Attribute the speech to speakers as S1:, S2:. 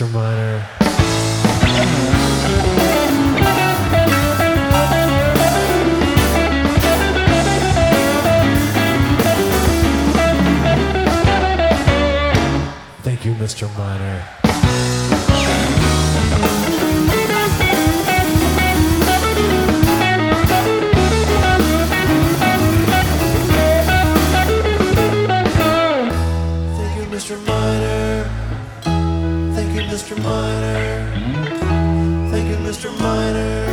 S1: Thank Mr. Miner. Thank you, Mr. Miner.